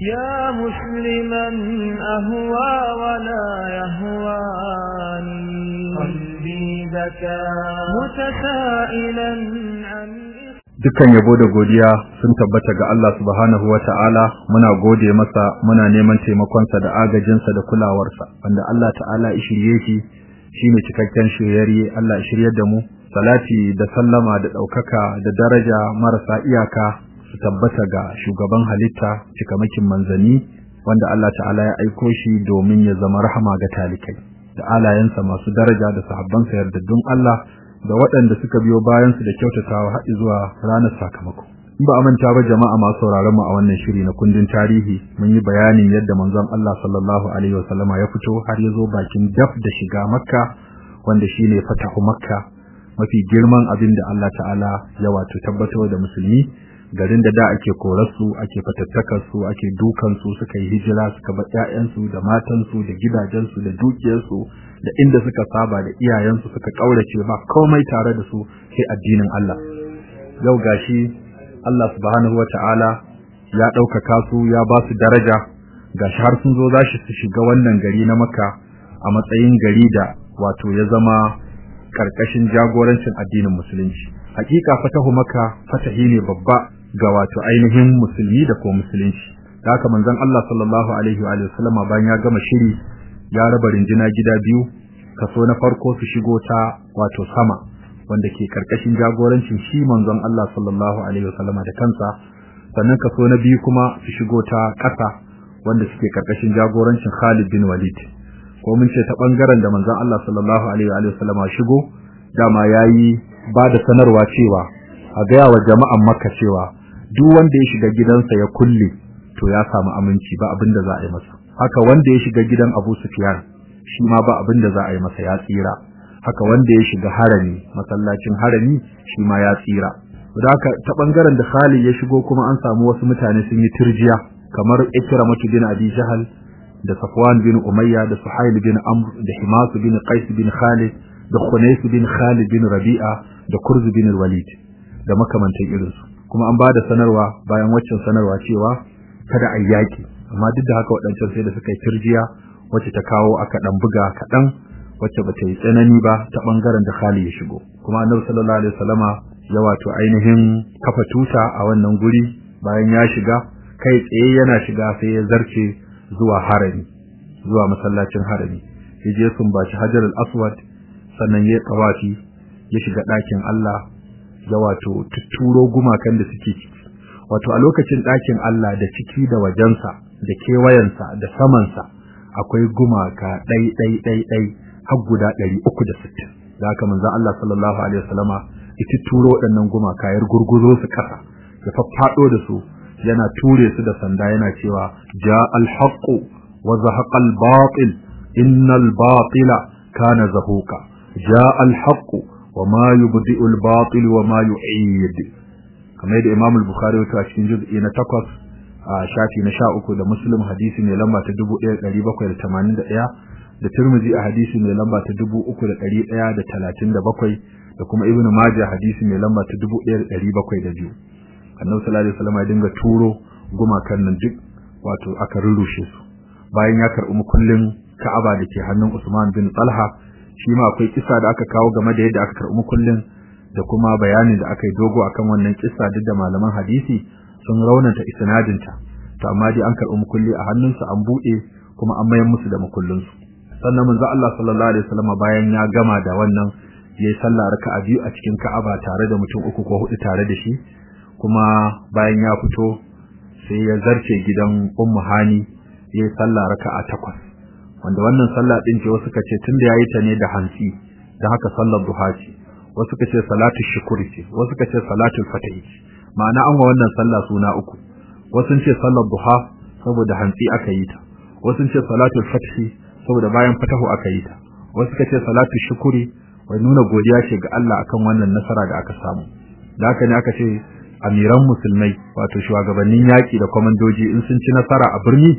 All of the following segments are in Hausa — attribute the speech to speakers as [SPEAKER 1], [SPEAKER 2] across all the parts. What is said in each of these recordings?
[SPEAKER 1] يا مسلما أهوى ولا يهواني قلبي بكى متسائلا عن
[SPEAKER 2] dukkan yabo da godiya sun tabbata ga Allah subhanahu ta'ala muna gode masa muna neman taimakonsa da agajinsa da kulawarsa wanda Allah ta'ala ya shirye shi shine cikakken shiryayye Allah ya shiryar da mu salati da sallama da daukaka da daraja marasa iyaka su tabbata ga shugaban halitta cikamakin manzani wanda Allah ta'ala ya aiko shi domin ya zama rahama ga talikai da alayensa masu daraja da sahabbansa yardaddun Allah da waɗanda suka biyo bayan su da kyautatawa har zuwa ranar sakamako. In ba manta ba jama'a masu sauraron mu a wannan shiri na kundin tarihi mun yi bayanin yadda manzon Allah sallallahu alaihi wasallama ya fito har ya zo bakin daf da shiga makka wanda shine fatahu makka mafi girman abin da Allah ta'ala ya wato tabbatar da musulmi garin da da ake korarsu ake fatattakar su ake dukan su suka yi hijira suka bar ƴaƴansu da matansu da gidajensu da dukiyarsu da inda suka saba da iyayensu suka kaurace ba komai tare da su sai addinin Allah. Yau gashi Allah subhanahu wata'ala ya ɗaukaka su ya ba su daraja. Gashi har sun zo zashi su shiga wannan gari na Makka a matsayin gari da wato ya zama ƙarƙashin jagorancin addinin musulunci. Hakika fatahu Makka fatahi ne babba ga wato ainihin musulmi da ko musulunci. Da haka manzon Allah sallallahu alaihi wa sallam bayan ya gama shiri ya raba rinjina gida biyu kaso na farko su shigo ta wato sama wanda ke ƙarƙashin jagorancin shi manzon Allah sallallahu alaihi wa sallam da kansa. Sannan kaso na biyu kuma su shigo ta ƙasa wanda suke ƙarƙashin jagorancin Khalid bin Walid. Ko mun ce ta ɓangaren da manzon Allah sallallahu alaihi wa sallam shigo dama yayi ba da sanarwa cewa a ga wa jama'an Makka cewa duk wanda ya shiga gidansa ya kulle to ya samu aminci ba abin da za a yi masa. Haka wanda ya shiga gidan Abu Sufyan shi ma ba abin da za a yi masa ya tsira. Haka wanda ya shiga harami masallacin harami shi ma ya tsira. Haka ta ɓangaren da Khalid ya shigo kuma an samu wasu mutane sun yi turjiya kamar Ikramatu bin Abi Jahal da Safwan bin Umayya da Suhail bin Amr da Himas bin Qais bin Khalid da Khunais bin Khalid bin Rabi'a da Kurz bin Walid da makamantan irinsu. Kuma an ba da sanarwa bayan waccan sanarwa cewa kada a yaki amma duk da haka waɗancan sai da suka yi turjiya wacce ta kawo aka dan buga kaɗan wacce bata yi tsanani ba ta ɓangaren da Khalid ya shigo. Kuma Annabi sallallahu alaihi wasallama ya wato ainihin kafa tuta a wannan guri bayan ya shiga kai tsaye yana shiga sai ya zarce zuwa harami zuwa masallacin harami. Yaje sun ɓaci Hajar al-Aswad sannan ya tawafi ya shiga ɗakin Allah ya wato tuturo gumakan da suke ciki. Wato a lokacin ɗakin Allah da ciki da wajensa da kewayensa da samansa akwai gumaka ɗai ɗai ɗai ɗai har guda ɗari uku da sittin. Da haka manzon Allah sallallahu alaihi wasallama ya tuturo waɗannan gumaka ya gurguzo su ƙasa ya faffaɗo da su yana ture su da sanda yana cewa ja al-haqqu wa zahaqa al-batil innal batila kana zahuqa ja al-haqqu wa ma yubdi'u al-batil wa ma yu'id. Kamar yadda Imam al-Bukhari ya a cikin juz'i na 8 a shafi na 13 da Muslim hadisi ne lamba ta 1781 da Tirmidhi a hadisi ne lamba ta 3137 da kuma Ibn Majah hadisi ne lamba ta 1702 Annabi sallallahu alaihi wasallam ya turo guma kan nan duk wato aka rurrushe su. Bayan ya karɓi mukullin Ka'aba da ke hannun Usman bin Talha shi ma akwai kisa da aka kawo game da yadda aka karɓi kullun da kuma bayanin da aka yi dogo akan wannan kisa duk da malaman hadisi sun raunata isnadinta. To amma dai an karɓi mukulli a hannunsu an buɗe kuma an mayar musu da mukullinsu. Sannan manzo Allah sallallahu alaihi wasallam bayan ya gama da wannan yayi sallah raka'a biyu a cikin Ka'aba tare da mutum uku ko huɗu tare da shi. Kuma bayan ya fito sai ya zarce gidan Ummu Hani yayi sallah raka'a takwas. Wanda wannan sallah din ce wasu kace tunda yayi ta ne da hansi da haka sallar duha ce. Wasu kace salatu shukuri ce wasu kace salatul fatih ma'ana an wa wannan sallah suna uku. Wasu ce sallar duha saboda hansi aka yi ta. Wasu ce salatul fatih saboda bayan fatahu aka yi ta. Wasu kace salatu shukuri wai nuna godiya ce ga Allah akan wannan nasara da aka samu. Da haka ne aka ce amiran musulmai wato shugabannin yaki da komandoji in sun ci nasara a birni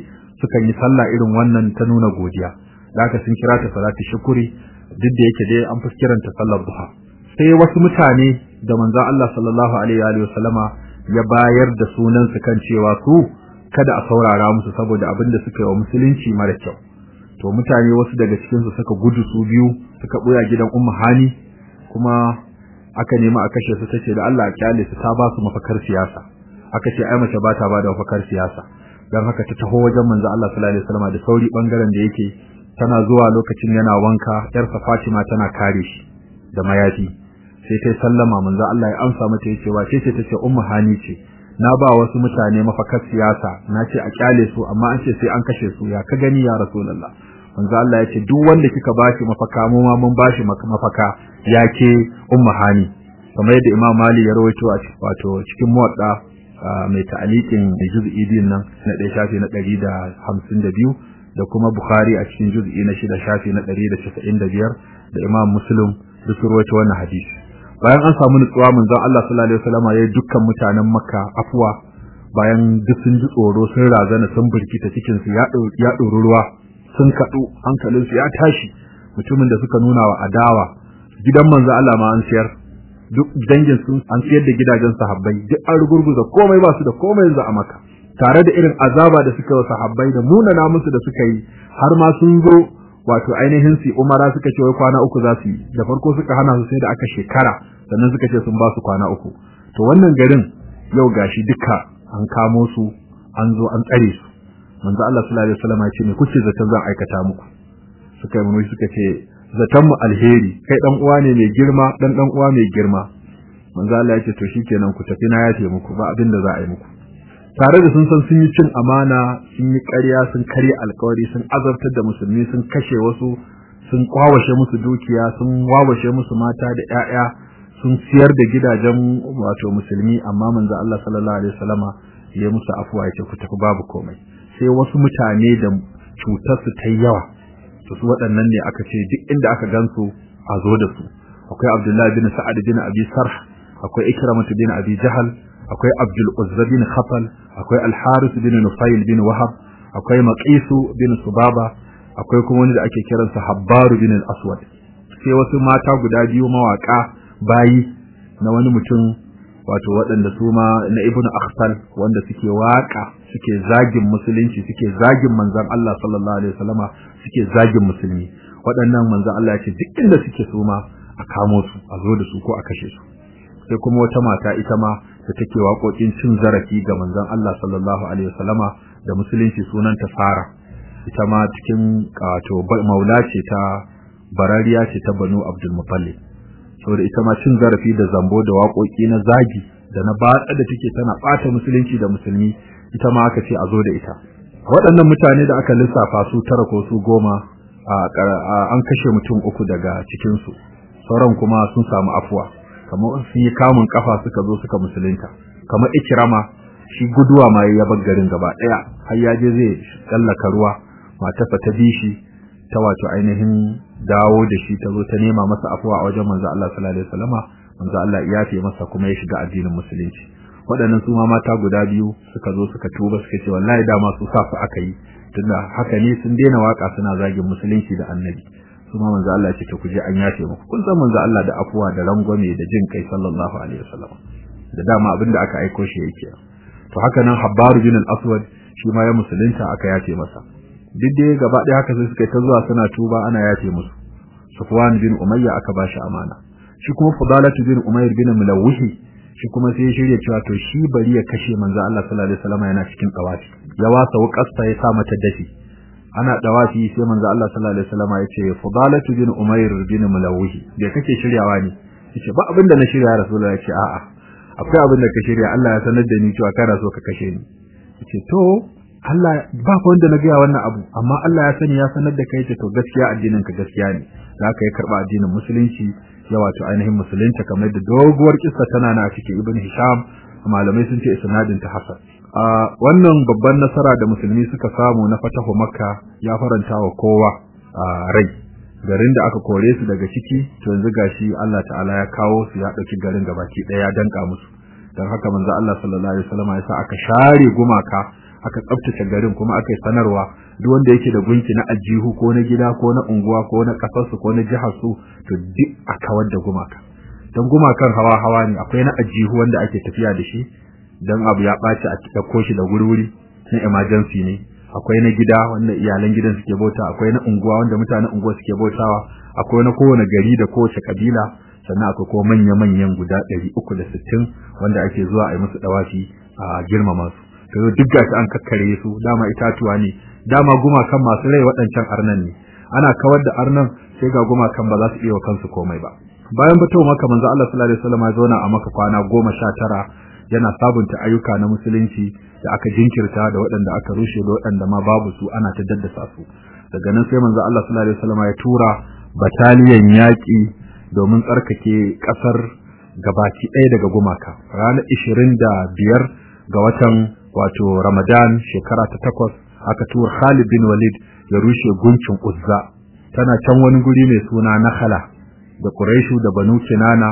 [SPEAKER 2] sukan yi sallah irin wannan ta nuna godiya. Da sun kira ta salatu shukuri duk da yake dai an fi kiranta sallar duha. Sai wasu mutane da manzon Allah sallallahu alaihi wa sallama ya bayar da sunan su kan cewa su kada a saurara musu saboda abin da suka yi wa musulunci mara kyau. To mutane wasu daga cikin su suka gudu su biyu suka buya gidan ummu hani kuma aka nemi a kashe su tace da Allah ya ƙyale su ta ba su mafakar siyasa. Aka ce ai mace ba ta ba da mafakar siyasa. Dan haka ta taho wajen manzo Allah sallallahu alaihi wasallam da sauri ɓangaren da yake tana zuwa lokacin yana wanka yarsa Fatima tana kare shi da mayafi. Sai ta sallama manzo Allah ya amsa mata ya ce wa ce ce? Tace ummu hani ce. Na ba wasu mutane mafakar siyasa na ce a ƙyale su amma an ce sai an kashe su ya ka gani ya rasulullah? Manzo Allah ya ce duk wanda kika bashi mafaka mu ma mun bashi mafaka yake ummu hani. Kamar yadda Imam Mali ya rawaito a wato cikin muwadda mai ta'aliqin juz'i ɗin nan na ɗaya shafi na 152 da kuma Bukhari a cikin juz'i na shida shafi na 195 da Imam Muslim duk su rawaito wannan hadisi. Bayan an samu nutsuwa manzon Allah sallallahu alaihi wasallam ya dukkan mutanen Makka afwa bayan duk sun ji tsoro sun razana sun burkita cikin su ya ya ruwa sun kadu hankalin su ya tashi. Mutumin da suka nuna wa adawa gidan manzon Allah ma an siyar. Duk dangin sun an siyar da gidajen sahabbai duk an rugurguza komai ba su da komai yanzu a Makka. Tare da irin azaba da suka wa sahabbai da munana musu da suka yi har ma sun zo wato ainihin su umara suka ce wai kwana uku za su yi. Da farko suka hana su sai da aka shekara sannan suka ce sun ba su kwana uku. To wannan garin yau gashi duka an kamo su an zo an tsare su. Manzo Allah sallallahu alaihi wasallam ya ce me kuke zaton zan aikata muku? Suka yi murmushi suka ce zaton mu alheri. Kai dan uwa ne mai girma dan dan uwa mai girma. Manzo Allah ya ce to shikenan ku tafi na yafe muku ba abin da za a yi muku. Tare da sun san sun yi cin amana sun yi ƙarya sun karya alkawari sun azabtar da musulmi sun kashe wasu sun kwawashe musu dukiya sun wawashe musu mata da ƴaƴa sun siyar da gidajen wato musulmi. Amma manzo Allah sallallahu alaihi wasallama ya musu afuwa ya ce ku tafi babu komai. Sai wasu mutane da cutar su ta yawa. To su waɗannan ne aka ce duk inda aka gansu a zo da su. Akwai Abdullah bin Sa'ad bin Abi Sarh akwai Ikramah bin Abi Jahal akwai Abdul Uzza bin Khafal akwai Al-Harith bin Nufayl bin Wahab akwai Maqisu bin Subaba akwai kuma wani da ake kiransa Habbaru bin Al-Aswad. Sai wasu mata guda biyu mawaka bayi na wani mutum wato waɗanda su ma na Ibn Akhtal wanda suke waƙa suke zagin musulunci suke zagin manzon Allah sallallahu alaihi wasallama suke zagin musulmi. Waɗannan manzon Allah ce duk inda suke su ma a kamo su a zo da su ko a kashe su. Sai kuma wata mata ita ma da take waƙoƙin cin zarafi ga manzon Allah sallallahu alaihi wasallama da musulunci sunanta Sara ita ma cikin wato maula ce ta barariya ce ta Banu Abdul Muttalib. Saboda ita ma cin zarafi da zambo da waƙoƙi na zagi da na batsa da take tana ɓata musulunci da musulmi ita ma aka ce a zo da ita. Waɗannan mutane da aka lissafa su tara ko su goma an kashe mutum uku daga cikinsu. Sauran kuma sun samu afuwa. Kamar sun yi kamun kafa suka zo suka musulunta. Kamar ikirama shi guduwa ma ya bar garin gaba ɗaya har ya je zai tsallaka ruwa matarsa ta bi shi ta wato ainihin dawo da shi ta zo ta nema masa afuwa a wajen manzo Allah sallallahu alaihi wasallama. Manzo Allah ya yafe masa kuma ya shiga addinin musulunci. Waɗannan su ma mata guda biyu suka zo suka tuba suka ce wallahi dama su sa su aka yi. Tunda haka ne sun daina waƙa suna zagin musulunci da annabi. Kuma manzo Allah ce to kuje an yafe muku. Kun san manzo Allah da afuwa da rangwame da jin kai sallallahu alaihi wasallam. Da dama abin da aka aiko shi yake. To haka nan Habbar bin al-Aswad shi ma ya musulunta aka yafe masa. Duk dai gaba ɗaya haka sai suka ta zuwa suna tuba ana yafe musu. Sufwan bin Umayya aka bashi amana. Shi kuma Fudalatu bin Umayr bin Mulawhi shi kuma sai ya shirya cewa to shi bari ya kashe manzo Allah sallallahu alaihi wasallam yana cikin tsawafi ya wasa wuƙasta ya sa mata dafi. Ana dawafi sai manzo Allah sallallahu alaihi wasallam ya ce Fudalatu bin Umayr bin Mulawhi da kake shiryawa ne? Yace ba abin da na shirya Rasulullahi ya ce a'a akwai abin da ka shirya. Allah ya sanar da ni cewa kana so ka kashe ni. Yace to Allah ba ko wanda na ga wannan abu amma Allah ya sani ya sanar da kai ce to gaskiya addinin ka gaskiya ne. Zaka yi karɓa addinin musulunci ya wato ainihin musulunta kamar da doguwar kissa tana na cikin Ibn Hisham malamai sun ce isnadin ta hasan. A wannan babban nasara da musulmi suka samu na fatahu makka ya faranta wa kowa a rai. Garin da aka kore su daga ciki to yanzu gashi Allah ta'ala ya kawo su ya ɗauki garin gabaki ɗaya danka musu. Dan haka manzo Allah sallallahu alaihi wasallam ya sa aka share gumaka aka tsaftace garin kuma aka yi sanarwa duk wanda yake da gunki na ajihu ko na gida ko na unguwa ko na ƙasar su ko na jihar su to duk a kawar da gumaka. Dan gumakan hawa hawa ne akwai na ajihu wanda ake tafiya da shi dan abu ya ɓaci a ɗauko shi da gurwuri na emergency ne. Akwai na gida wanda iyalan gidan suke bauta akwai na unguwa wanda mutanen unguwa suke bautawa akwai na kowane gari da kowace kabila sannan akwai kuma manya manyan guda 360 wanda ake zuwa a yi musu dawafi a girmama su. To duk gashi an kakkare su dama itatuwa ne dama gumakan masu rai waɗancan arnan ne. Ana kawar da arnan sai ga gumakan ba za su iya kansu komai ba. Bayan fitowa maka manzo Allah sallallahu alaihi wasallam ya zauna a maka kwana 19 yana sabunta ayyuka na musulunci da aka jinkirta da waɗanda aka rushe da waɗanda ma babu su ana ta daddasa su. Daga nan sai manzo Allah sallallahu alaihi wasallam ya tura bataliyan yaƙi domin tsarkake ƙasar gabaki ɗaya daga gumaka. Ranar 25 ga watan wato Ramadan shekara ta aka tura Khalid bin Walid ya rushe guncin Uzza. Tana can wani guri mai suna Nakhala da Quraishu da Banu Kinana.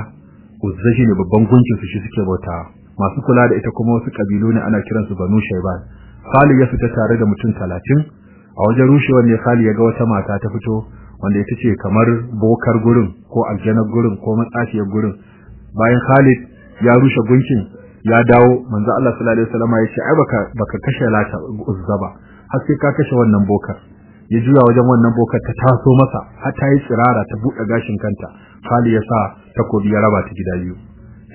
[SPEAKER 2] Uzza shine babban guncin su shi suke bautawa masu kula da ita kuma wasu kabilu ne ana kiransu Banu Shayban. Khalid ya fita tare da mutum 30 a wajen rushewar ne Khalid ya ga wata mata ta fito wanda ita ce kamar bokar gurin ko aljanar gurin ko matsafiyar gurin. Bayan Khalid ya rushe gunkin ya dawo. Manzo Allah sallallahu alaihi wasallam ya ce ai baka baka kashe lata uzza ba. Har sai ka kashe wannan bokar. Ya juya wajen wannan bokar ta taso masa har ta yi tsirara ta buɗe gashin kanta. Khalid ya sa takobi ya raba ta gida biyu.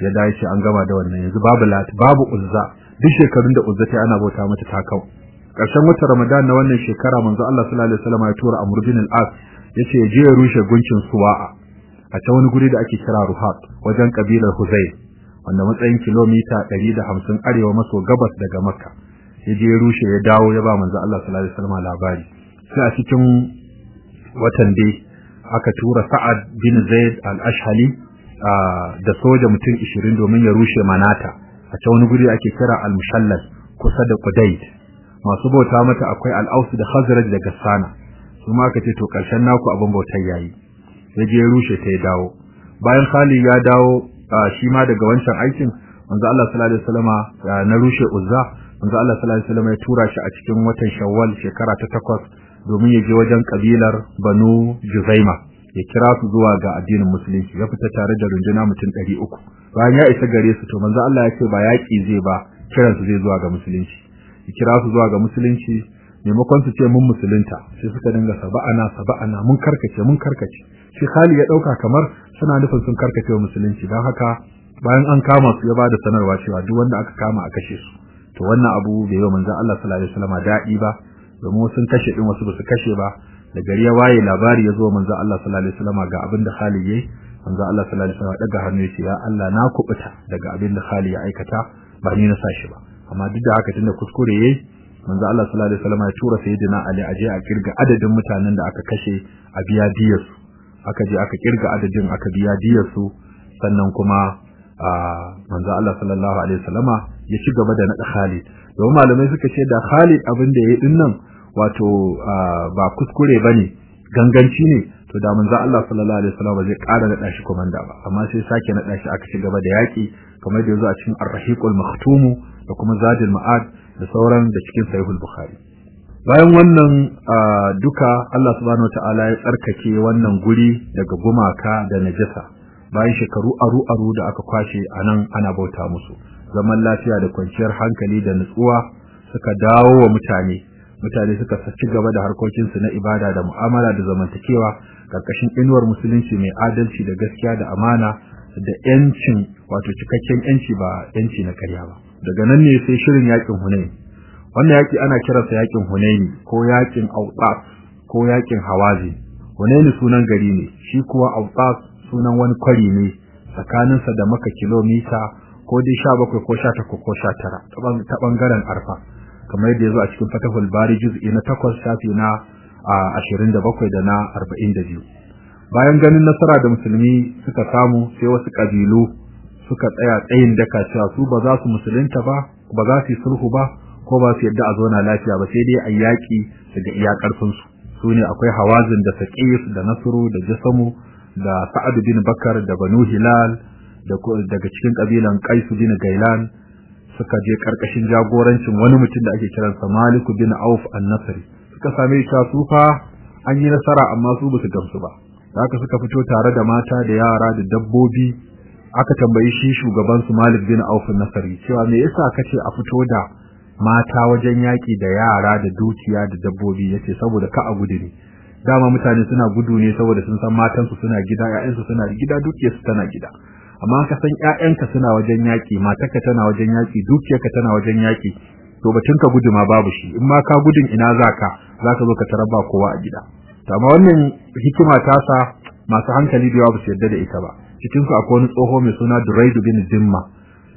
[SPEAKER 2] Ya dawo shi an gama da wannan yanzu babu lat babu uzza. Duk shekarun da uzza ta ana bauta mata ta kau. Karshen watan Ramadan na wannan shekara manzo Allah sallallahu alaihi wasallam ya tura Amr bin al-As ya ce ya je ya rushe gunkin Suwa'a. A ta wani guri da ake kira Ruhat wajen kabilar Huzayl wanda matsayin kilomita 150 arewa maso gabas daga Makka. Ya je ya rushe ya dawo ya ba manzo Allah sallallahu alaihi wasallam labari. Sai a cikin watan dai aka tura Sa'ad bin Zaid al-Ashhali da soja mutum 20 domin ya rushe Manata. A ta wani guri ake kira Al-Mushallal kusa da Qudayd masu bauta mata akwai Al-Aus da Khazraj da Gassana. Kuma aka ce to ƙarshen naku abin bautar yayi ya je ya rushe ta ya dawo. Bayan Khalid ya dawo shi ma daga wancan aikin manzo Allah sallallahu alaihi wasallama na rushe Uzza manzo Allah sallallahu alaihi wasallama ya tura shi a cikin watan Shawwal shekara ta takwas domin ya je wajen kabilar Banu Juzaima ya kira su zuwa ga addinin musulunci ya fita tare da runduna mutum 300 bayan ya isa gare su to manzo Allah ya ce ba yaki zai ba kiran su zai zuwa ga musulunci. Ya kira su zuwa ga musulunci maimakon su ce mun musulunta sai suka dinga saba'ana saba'ana mun karkace mun karkace. Shi Khali ya ɗauka kamar suna nufin sun karkace wa musulunci dan haka bayan an kama su ya ba da sanarwa cewa duk wanda aka kama a kashe su. To wannan abu bai yi manzon Allah sallallahu alaihi wasallam daɗi ba domin sun kashe din wasu ba su kashe ba. Da gari ya waye labari ya zo manzon Allah sallallahu alaihi wasallam ga abin da Khali yayi. Manzon Allah sallallahu alaihi wasallam daga hannu ya ce ya Allah na kubuta daga abin da Khali ya aikata ba ni na sashi ba. Amma duk da haka tunda kuskure yayi manzo Allah sallallahu alaihi wasallam ya tura sayyidina Ali aje a ƙirga adadin mutanen da aka kashe a biya diyar su. Aka je aka ƙirga adadin aka biya diyar su. Sannan kuma manzo Allah sallallahu alaihi wasallama ya ci gaba da nada Khalid. Domin malamai suka ce da Khalid abin da yayi ɗin nan wato ba kuskure ba ne ganganci ne to da manzo Allah sallallahu alaihi wasallam zai ƙara nada shi komanda ba. Amma sai sake nada shi aka ci gaba da yaki kamar da ya zo a cikin Ar-Rahiqul Maktum da kuma Zadul Ma'ad da sauran da cikin Sahihul Bukhari. Bayan wannan duka Allah subhanahu wataala ya tsarkake wannan guri daga gumaka da najasa. Bayan shekaru aru aru da aka kwashe a nan ana bauta musu. Zaman lafiya da kwanciyar hankali da nutsuwa suka dawo wa mutane. Mutane suka ci gaba da harkokin su na ibada da mu'amala da zamantakewa ƙarƙashin inuwar musulunci mai adalci da gaskiya da amana da yancin wato cikakken yanci ba yanci na karya ba. Daga nan ne sai shirin yaƙin Hunain. Wannan yaki ana kiransa yaƙin Hunaini ko yaƙin Awtas ko yaƙin Hawazi. Hunaini sunan gari ne shi kuwa Awtas sunan wani kwari ne tsakaninsa da Makka kilomita ko dai 17 ko 18 ko 19 ta ɓangaren Arfa. Kamar yadda ya zo a cikin Fatahul Bari juz'i na 8 shafi na 27 da na 42 bayan ganin nasara da musulmi suka samu sai wasu kabilu suka tsaya tsayin daka cewa su ba za su musulunta ba ba za su yi sulhu ba ko ba su yadda a zauna lafiya ba sai dai a yaƙi daga iya su ne akwai hawazin da saqif da nasru da jasamu da sa'ad bin bakar da banu hilal da daga cikin kabilan qais bin gailan suka je ƙarƙashin jagorancin wani mutum da ake kiransa malik bin auf an-nasri. Suka same shi su fa an yi nasara amma su ba su gamsu ba. Haka suka fito tare da mata da yara da dabbobi. Aka tambayi shi shugaban su Malik bin Auf Nasari cewa me yasa kace a fito da mata wajen yaki da yara da dukiya da dabbobi? Yace saboda ka a gudu ne. Dama mutane suna gudu ne saboda sun san matansu suna gida ƴaƴansu suna gida dukiyarsu tana gida. Amma ka san ƴaƴanka suna wajen yaki matarka tana wajen yaki dukiyarka tana wajen yaki to batun ka gudu ma babu shi. In ma ka gudun ina zaka zaka zo ka tarabba kowa a gida. To amma wannan hikima ta sa masu hankali da yawa ba su yarda da ita ba. Cikin su akwai wani tsoho mai suna Duraidu bin Zimma.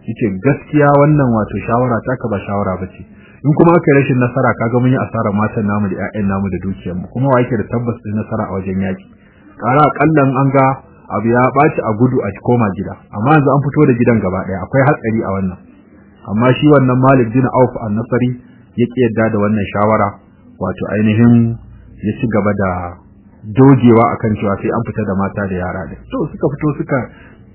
[SPEAKER 2] Yace gaskiya wannan wato shawara ta ka ba shawara bace in kuma aka rashin nasara kaga mun yi asara matan namu da ƴaƴan namu da dukiyar mu kuma wa yake da tabbas din nasara a wajen yaki kara kallan an ga abu ya ɓaci a gudu a koma gida. Amma yanzu an fito da gidan gaba ɗaya akwai hatsari a wannan. Amma shi wannan Malik bin Auf an-Nasri yake yadda da wannan shawara wato ainihin ya ci gaba da dogewa akan cewa sai an fita da mata da yara da to suka fito suka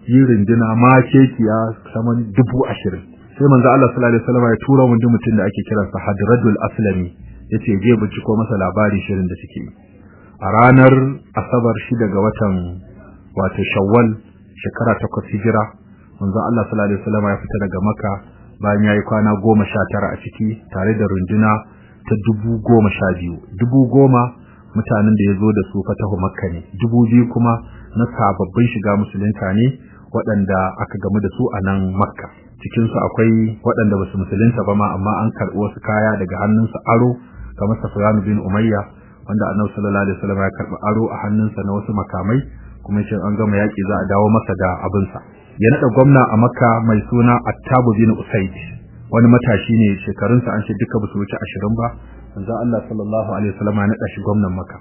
[SPEAKER 2] yi rinduna ma kekiya saman dubu ashirin. Sai manzo Allah sallallahu alaihi wasallam ya tura wani mutum da ake kiransa Hadradul Aslami. Yace je binciko masa labari shirin da suke a ranar asabar shi daga watan wato Shawwal shekara takwas hijira. Manzo Allah sallallahu alaihi wasallam ya fita daga Makka bayan yayi kwana goma sha tara a ciki tare da runduna ta dubu goma sha biyu. Dubu goma mutanen da ya zo da su fatahu makka ne. Dubu biyu kuma na sababbin shiga musulunta ne waɗanda aka gamu da su a nan makka. Cikinsu akwai waɗanda ba su musulunta ba ma amma an karɓi wasu kaya daga hannunsa aro kamar safiyanu bin umayya wanda annabi sallallahu alaihi wasallam ya karɓi aro a hannunsa na wasu makamai. Kuma ya ce an gama yaki za a dawo masa da abinsa. Ya naɗa gwamna a makka mai suna attabu bin usaid. Wani matashi ne shekarunsa an ce duka ba su wuce ashirin ba. Manzo Allah sallallahu alaihi wasallam ya naɗa shi gwamnan Makka.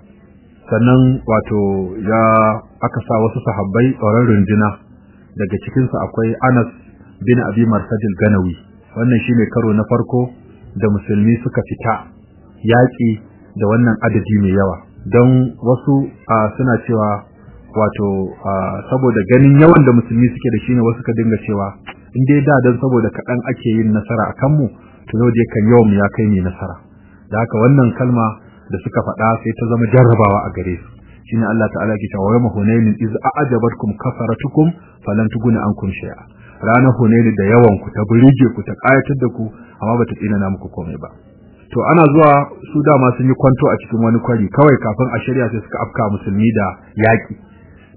[SPEAKER 2] Sannan wato ya aka sa wasu sahabbai tsoron runduna. Daga cikin su akwai Anas bin Abi Marsadil Ganawi wannan shine karo na farko da musulmi suka fita yaƙi da wannan adadi mai yawa. Don wasu suna cewa wato saboda ganin yawan da musulmi suke da shi ne wasu ka dinga cewa in dai da dan saboda kaɗan ake yin nasara a kanmu to yau dai kan yawan ya kai ni nasara. Da haka wannan kalma da suka faɗa sai ta zama jarrabawa a gare su. Shine Allah ta'ala ke cewa yawma hunainin iz a'jabatkum kasaratukum falan tuguna ankum shay'a. Ranar hunain da yawan ku ta burige ku ta kayatar da ku amma bata tsina na muku komai ba. To ana zuwa su dama sun yi kwanto a cikin wani kwari kawai kafin a shirya sai suka afka musulmi da yaki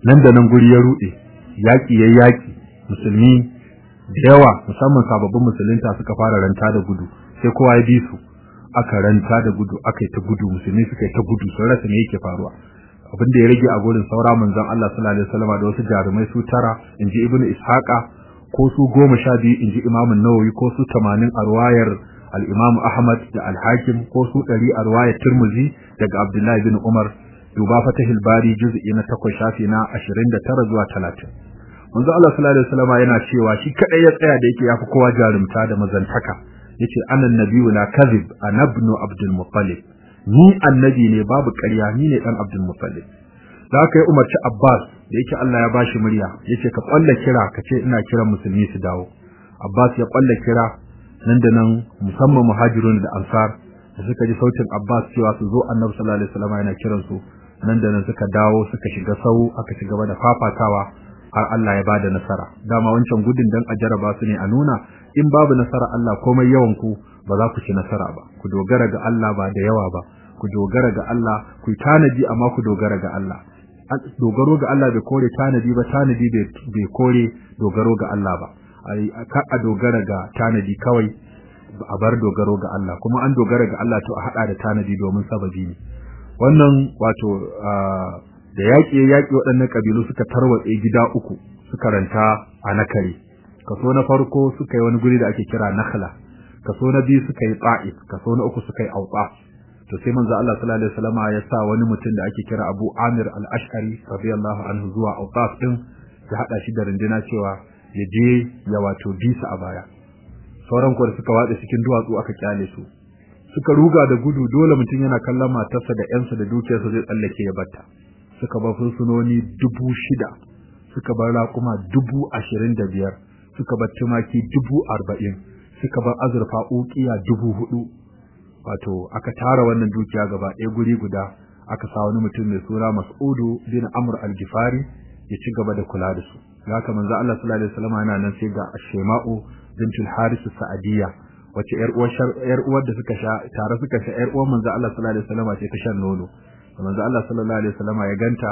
[SPEAKER 2] nan da nan guri ya rude yaki yayi yaki musulmi da yawa musamman sababbin musulunta suka fara ranta da gudu sai kowa ya bi su aka ranta da gudu aka yi ta gudu musulmi suka yi ta gudu sun rasa me yake faruwa. Abin da ya rage a gurin saura manzon Allah sallallahu alaihi wasallam da wasu jarumai su tara inji ibnu ishaqa ko su goma sha biyu inji imam nawawi ko su tamanin a ruwayar al-imam ahmad da al-hakim ko su ɗari a ruwayar tirmidhi daga abdullahi bin umar duba fatahil bari juz'i na 8 shafi na 29 zuwa 30 manzo Allah sallallahu alaihi wasallam yana cewa shi kadai ya tsaya da yake yafi kowa jarumta da mazantaka. Yace annan nabiyyu la kadhib anabnu abdul muttalib. Ni annabi ne babu ƙarya ni ne dan abdul muttalib. Da aka yi umarci abbas da yake Allah ya bashi murya ya ce ka kwalla kira ka ce ina kiran musulmi su dawo. Abbas ya kwalla kira nan da nan musamman muhajirun da ansar da suka ji sautin abbas cewa su zo annabi sallallahu alaihi wasallam yana kiran su nan da nan suka dawo suka shiga sau aka ci gaba da fafatawa har Allah ya ba da nasara. Dama wancan gudun dan a jaraba su ne a nuna in babu nasara Allah komai yawan ku ba za ku ci nasara ba. Ku dogara ga Allah ba da yawa ba. Ku dogara ga Allah ku tanaji amma ku dogara ga Allah. Dogaro ga Allah bai kore tanadi ba tanadi bai kore dogaro ga Allah ba. A dogara ga tanadi kawai a bar dogaro ga Allah. Kuma an dogara ga Allah to a hada da tanadi domin sababi ne. Wannan wato da yaƙi yaƙi waɗannan ƙabilu suka tarwatse gida uku suka ranta a nakare kaso na farko suka yi wani guri da ake kira nakhla. Kaso na biyu suka yi ta'if. Kaso na uku suka yi auta. To sai manzo Allah sallallahu alaihi wasallam ya sa wani mutum da ake kira Abu Amir al-Ash'ari radiyallahu anhu zuwa auta din ya hada shi da runduna cewa ya je ya wato bisa a baya. Sauran kuwa suka watsa cikin duwatsu aka ƙyale su. Suka ruga da gudu dole mutum yana kallon matarsa da ƴansa da dukiyarsa zai tsallake ya batta suka bar fursunoni dubu shida suka bar raƙuma dubu ashirin da biyar suka bar tumaki dubu arba'in suka bar azurfa ukiya dubu huɗu wato aka tara wannan dukiya gaba ɗaya guri guda aka sa wani mutum mai suna mas'udu bin amr al-gifari ya ci gaba da kula da su. Haka manzo Allah sallallahu alaihi wasallam yana nan sai ga ashema'u bintul haris sa'adiyya wace yar uwar yar uwar da suka sha tare suka sha yar uwar manzo Allah sallallahu alaihi wasallam ce ta shan nono. Manzo Allah sallallahu alaihi wasallam ya ganta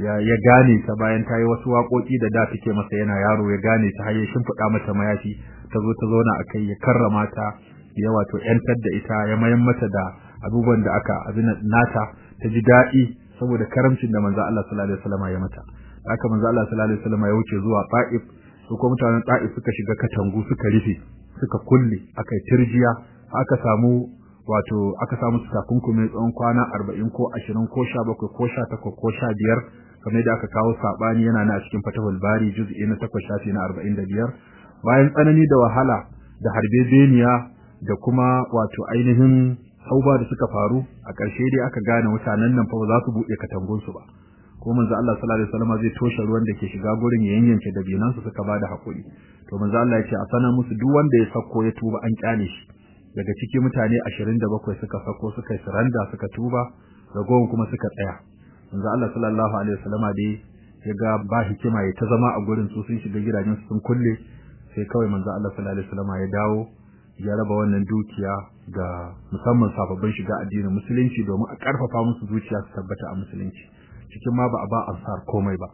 [SPEAKER 2] ya ya gane ta bayan ta yi wasu waƙoƙi da da take masa yana yaro ya gane ta har ya shimfiɗa mata mayafi ta zo ta zauna akai ya karrama ta ya wato yantar da ita ya mayan mata da abubuwan da aka abin nata ta ji daɗi saboda karamcin da manzo Allah sallallahu alaihi wasallam ya mata. Haka manzo Allah sallallahu alaihi wasallam ya wuce zuwa Taif su kuma mutanen Taif suka shiga katangu suka rufe. Suka kulle aka yi tirjiya aka samu wato aka samu takunkumi tsawon kwana 40 ko 20 ko 17 ko 18 ko 15 kamar da aka kawo saɓani yana na cikin Fatahul Bari juz'i na 8 shafi na 45 bayan tsanani da wahala da harbebeniya da kuma wato ainihin hauba da suka faru a ƙarshe dai aka gane mutanen nan fa ba za su buɗe katangunsu ba. Ko manzo Allah sallallahu alaihi wasallam zai toshe ruwan da ke shiga gurin ya yanyanke da binan su suka ba da haƙuri. To manzo Allah ya ce a sanar musu duk wanda ya sako ya tuba an ƙyale shi. Daga ciki mutane 27 suka sako suka suranda suka tuba ragowar kuma suka tsaya. Manzo Allah sallallahu alaihi wasallam dai ya ga ba hikima ya ta zama a gurin su sun shiga gidajen su sun kulle sai kawai manzo Allah sallallahu alaihi wasallam ya dawo ya raba wannan dukiya ga musamman sababbin shiga addinin musulunci domin a ƙarfafa musu zuciya su tabbata a musulunci. Cikin ma ba a ba ansar komai ba.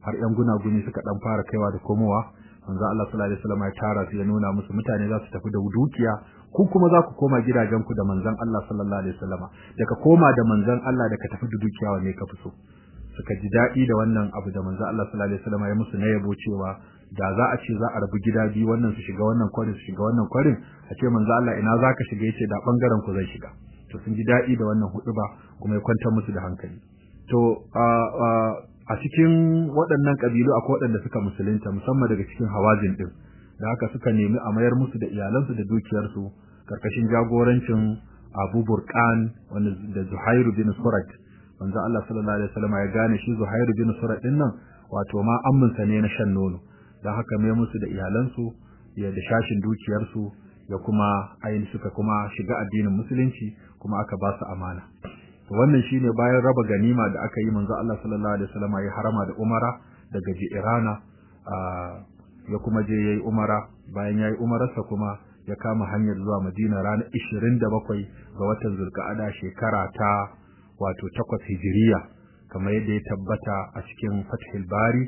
[SPEAKER 2] Har yan gunaguni suka dan fara kaiwa da komowa manzo Allah sallallahu alaihi wasallam ya tara su ya nuna musu mutane za su tafi da dukiya ku kuma za ku koma gidajen ku da manzon Allah sallallahu alaihi wasallam. Daga koma da manzon Allah da ka tafi da dukiya wanne ka fi so? Suka ji daɗi da wannan abu da manzo Allah sallallahu alaihi wasallam ya musu na yabo cewa da za a ce za a rabu gida biyu wannan su shiga wannan kwarin su shiga wannan kwarin a ce manzo Allah ina zaka shiga? Yace da ɓangaren ku zai shiga. To sun ji daɗi da wannan huduba kuma ya kwantar musu da hankali. To a cikin waɗannan kabilu akwai waɗanda suka musulunta musamman daga cikin hawazin din da haka suka nemi a mayar musu da iyalansu da dukiyarsu ƙarƙashin jagorancin Abu wanda da Zuhairu bin Surat manzo Allah sallallahu alaihi wasallam ya gane shi Zuhairu bin Surat ɗin nan wato ma amminsa ne na shan nono. Dan haka mai musu da iyalansu ya da shashin dukiyarsu ya kuma ayin suka kuma shiga addinin musulunci kuma aka ba su amana. Wannan shine bayan raba ganima da aka yi manzo Allah sallallahu alaihi wasallam ya harama da umara daga Jirana ya kuma je yayi umara. Bayan yayi umararsa kuma ya kama hanyar zuwa Madina ranar 27 ga watan Zulqa'ada shekara ta wato takwas hijiriya. Kamar yadda ya tabbata a cikin Fathul Bari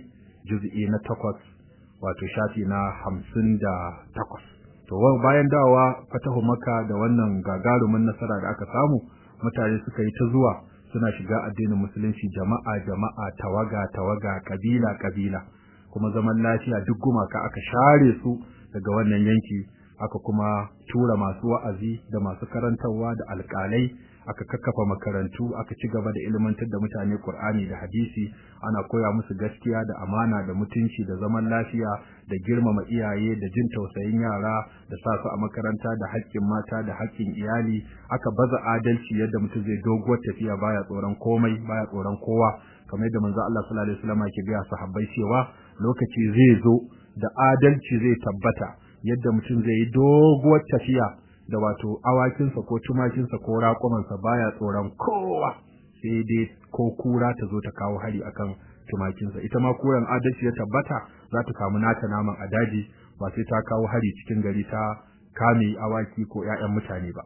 [SPEAKER 2] juz'i na takwas wato shafi na hamsin da takwas. To bayan dawowa fatahu Makka da wannan gagarumin nasara da aka samu mutane suka yi ta zuwa suna shiga addinin musulunci jama'a jama'a tawaga tawaga kabila kabila. Kuma zaman lafiya duk gumaka aka share su daga wannan yanki. Aka kuma tura masu wa'azi da masu karantarwa da alƙalai aka kakkafa makarantu aka ci gaba da ilmantar da mutane Qur'ani da hadisi ana koya musu gaskiya da amana da mutunci da zaman lafiya da girmama iyaye da jin tausayin yara da sa su a makaranta da haƙƙin mata da haƙƙin iyali. Aka baza adalci yadda mutum zai doguwar tafiya baya tsoron komai baya tsoron kowa. Kamar yadda manzo Allah sallallahu alaihi wasallam yake ga sahabbai cewa lokaci zai zo da adalci zai tabbata yadda mutum zai yi doguwar tafiya da wato awakinsa ko tumakinsa ko raƙumansa baya tsoron kowa sai dai ko kura ta zo ta kawo hari akan tumakinsa. Ita ma koyan adalci ya tabbata za ta samu nata naman a daji ba sai ta kawo hari cikin gari ta kame awaki ko ƴaƴan mutane ba.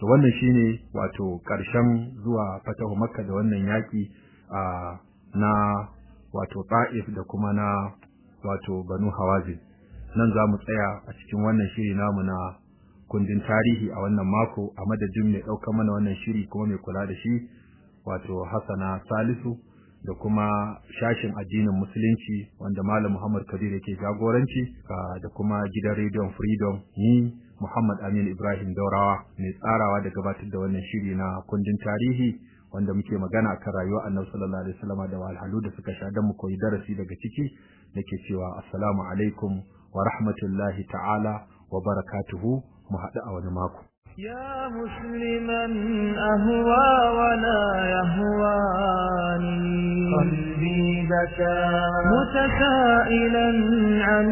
[SPEAKER 2] To wannan shine wato ƙarshen zuwa fatahu makka da wannan yaki a na wato ta'if da kuma na wato banu hawazin. Nan za mu tsaya a cikin wannan shiri namu na kundin tarihi a wannan mako a madadin mai ɗaukar mana wannan shiri kuma mai kula da shi wato Hassana Salisu da kuma shashin addinin musulunci wanda Malam Muhammad Kabir yake jagoranci da kuma gidan rediyon Freedom ni Muhammad Amin Ibrahim Daurawa mai tsarawa da gabatar da wannan shiri na kundin tarihi wanda muke magana akan rayuwar Annabi sallallahu alaihi wasallam da walhalu da suka sha dan mu koyi darasi daga ciki nake cewa assalamu alaikum wa rahmatullahi ta'ala wa barakatuhu. Mu haɗu a wani mako.
[SPEAKER 1] يا مسلما أهوى ولا يهواني قلبي بكى متسائلا عن